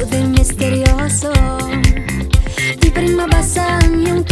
Tuloy misteryoso Di pa rin mabasa ang iyong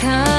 come.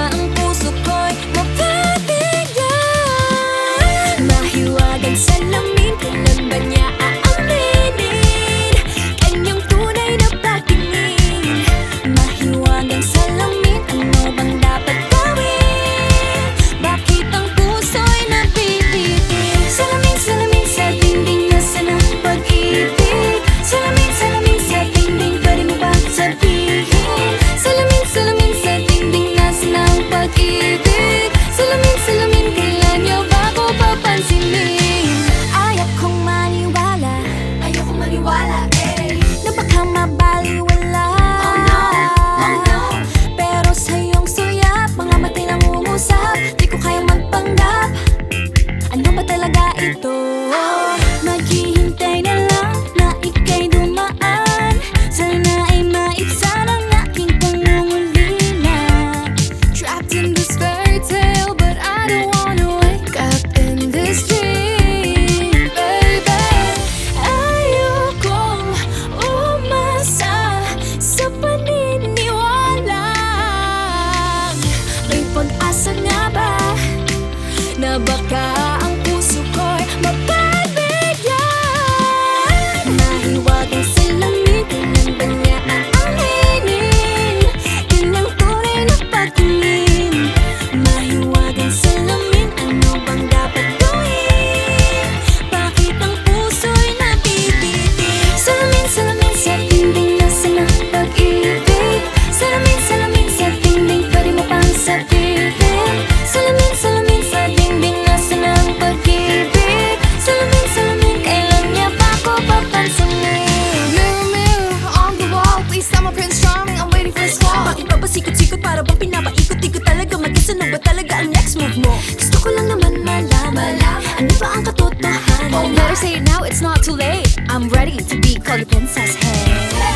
na ito Naghihintay na lang na ika'y dumaan. Sana ay maibsan ang aking pangungulina. Trapped in this fairy tale but I don't wanna wake up in this dream Baby, ayokong umasa sa paniniwala. May pag-asa nga ba na baka next move mo Gusto ko lang naman malaman Ano ba ang katotohanan? Oh, say it now, it's not too late. I'm ready to be called a princess, hey.